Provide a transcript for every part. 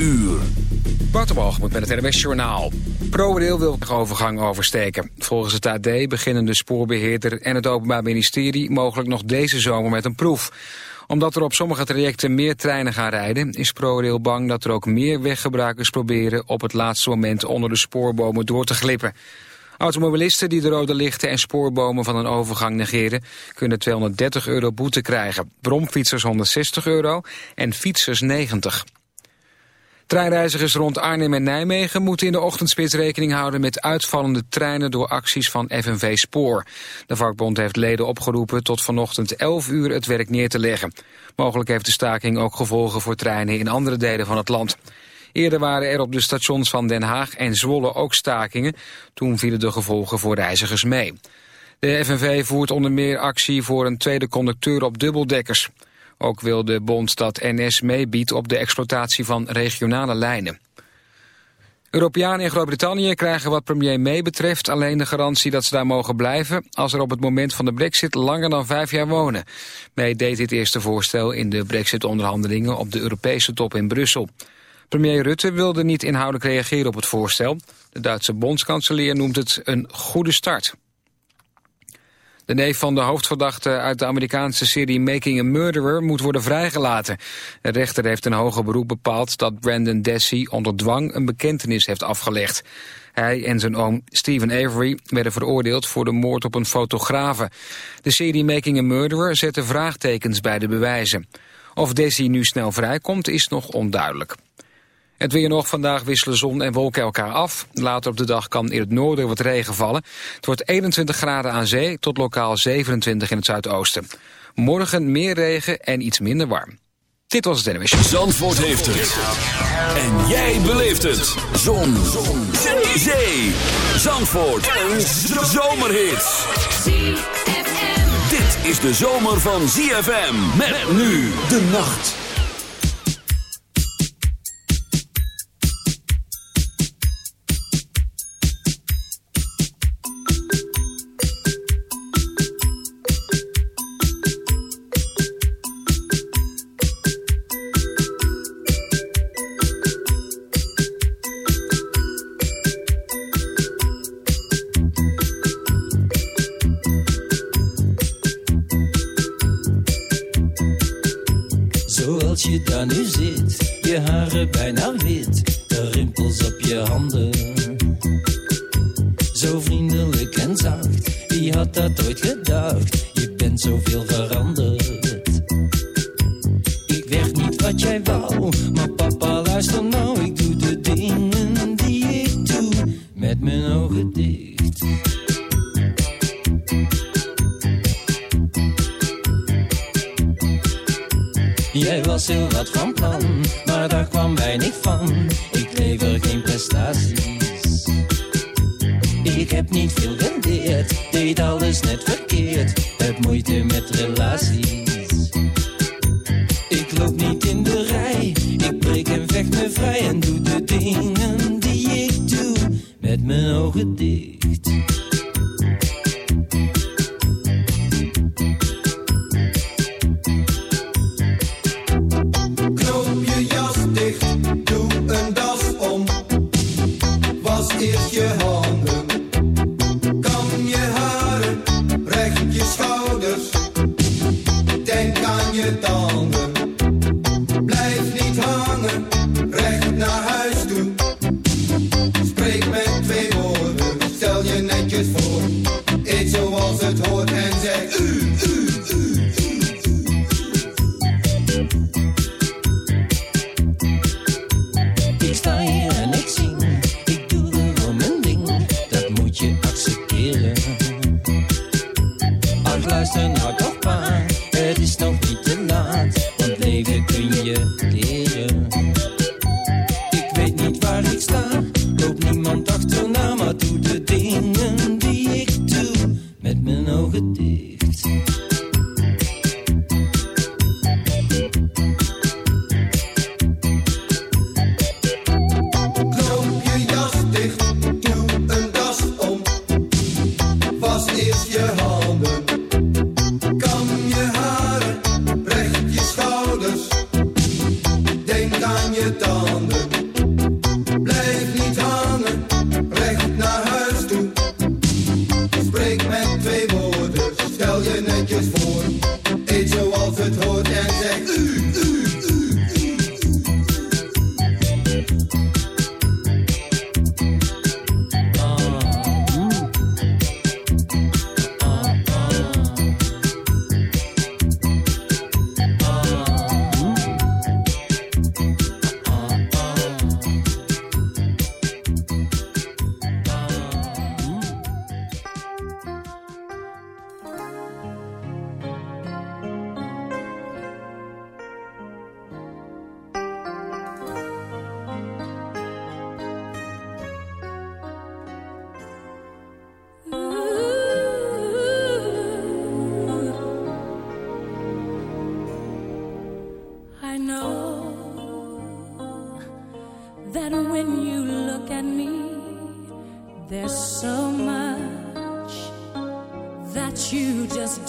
uur. moet met het NWS Journaal. ProRail wil de overgang oversteken. Volgens het AD beginnen de spoorbeheerder en het Openbaar Ministerie... mogelijk nog deze zomer met een proef. Omdat er op sommige trajecten meer treinen gaan rijden... is ProRail bang dat er ook meer weggebruikers proberen... op het laatste moment onder de spoorbomen door te glippen. Automobilisten die de rode lichten en spoorbomen van een overgang negeren... kunnen 230 euro boete krijgen. Bromfietsers 160 euro en fietsers 90. Treinreizigers rond Arnhem en Nijmegen moeten in de ochtendspits rekening houden met uitvallende treinen door acties van FNV Spoor. De vakbond heeft leden opgeroepen tot vanochtend 11 uur het werk neer te leggen. Mogelijk heeft de staking ook gevolgen voor treinen in andere delen van het land. Eerder waren er op de stations van Den Haag en Zwolle ook stakingen. Toen vielen de gevolgen voor reizigers mee. De FNV voert onder meer actie voor een tweede conducteur op dubbeldekkers. Ook wil de bond dat NS meebiedt op de exploitatie van regionale lijnen. Europeanen in Groot-Brittannië krijgen wat premier May betreft alleen de garantie dat ze daar mogen blijven als er op het moment van de brexit langer dan vijf jaar wonen. May deed dit eerste voorstel in de brexit-onderhandelingen op de Europese top in Brussel. Premier Rutte wilde niet inhoudelijk reageren op het voorstel. De Duitse bondskanselier noemt het een goede start. De neef van de hoofdverdachte uit de Amerikaanse serie Making a Murderer moet worden vrijgelaten. De rechter heeft een hoger beroep bepaald dat Brandon Dassey onder dwang een bekentenis heeft afgelegd. Hij en zijn oom Stephen Avery werden veroordeeld voor de moord op een fotografe. De serie Making a Murderer zette vraagtekens bij de bewijzen. Of Dassey nu snel vrijkomt is nog onduidelijk. Het weer nog vandaag wisselen zon en wolken elkaar af. Later op de dag kan in het noorden wat regen vallen. Het wordt 21 graden aan zee tot lokaal 27 in het zuidoosten. Morgen meer regen en iets minder warm. Dit was het NWS. Zandvoort heeft het. En jij beleeft het. Zon. zon. Zee. Zandvoort. Een zomerhit. Dit is de zomer van ZFM. Met nu de nacht.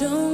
don't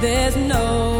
There's no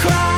cry.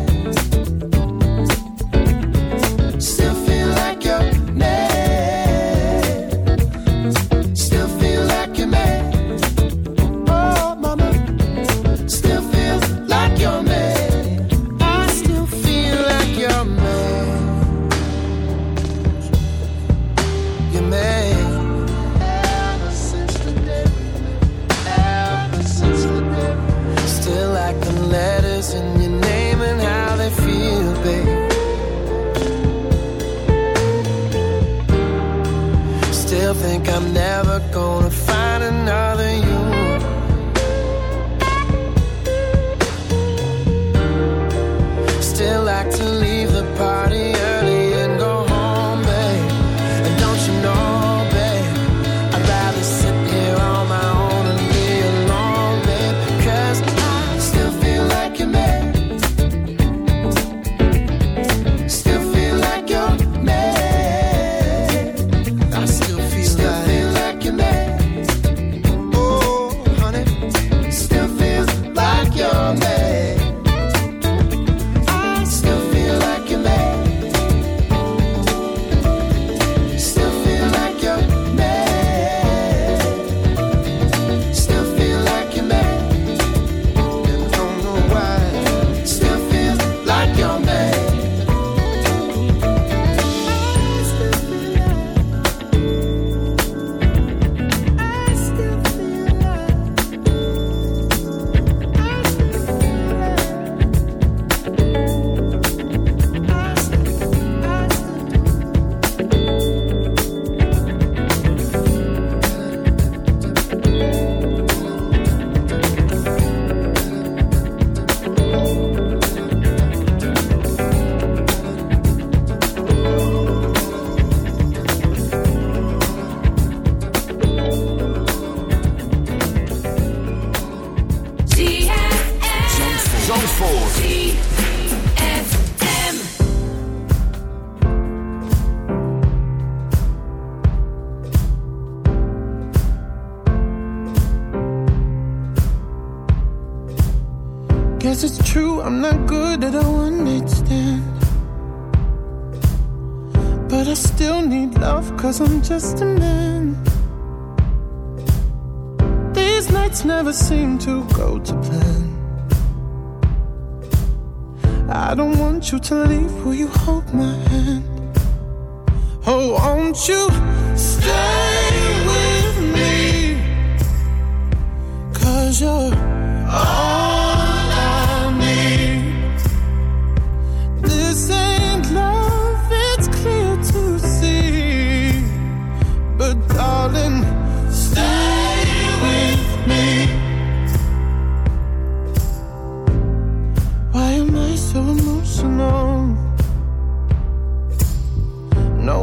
just a man. These nights never seem to go to plan. I don't want you to leave.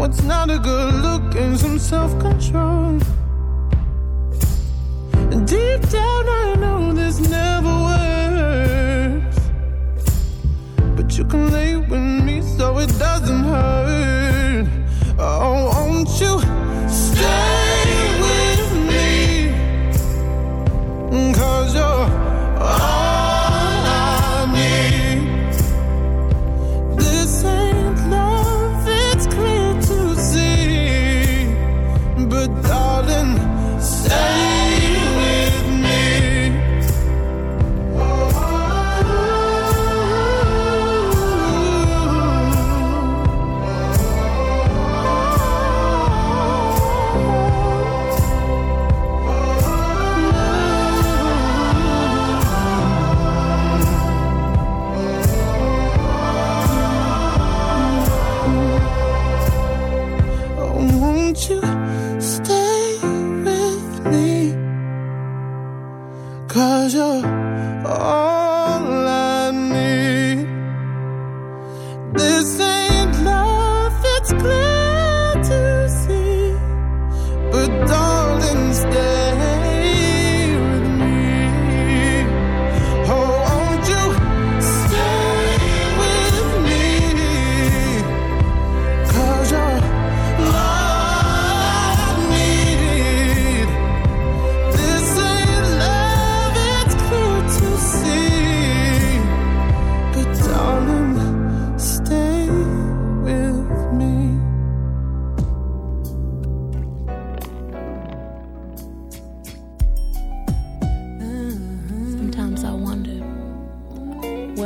what's not a good look and some self-control. Deep down, I know this never works, but you can lay with me so it doesn't hurt. Oh, won't you stay with me? Cause you're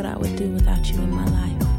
what I would do without you in my life.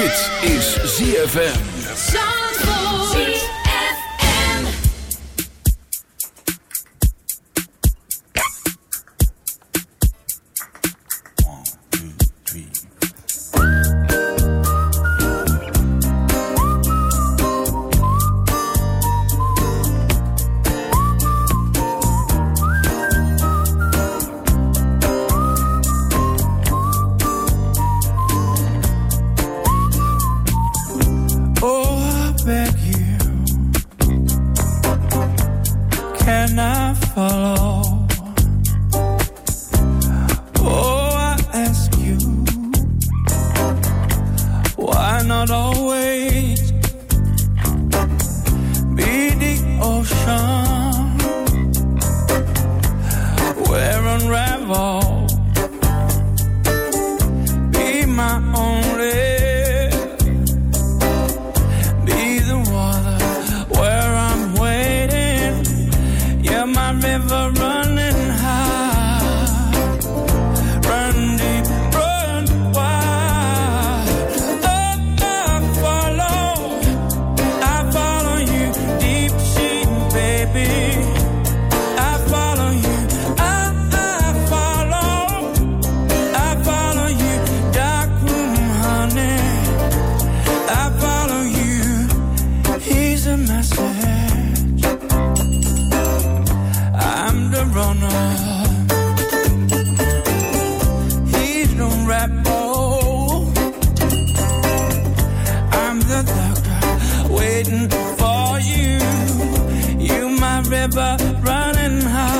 Dit is ZFM. River running high.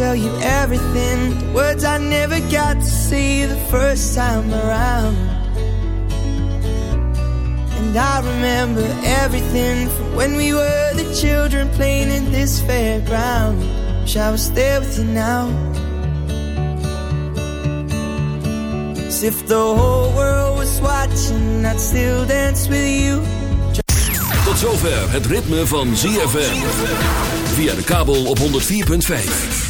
Tell you everything, the words I never got to say the first time around. And I remember everything from when we were the children playing in this fairground. Wish I was there with you now. As if the whole world was watching, I'd still dance with you. Tot zover het ritme van ZFM. Via de kabel op 104.5.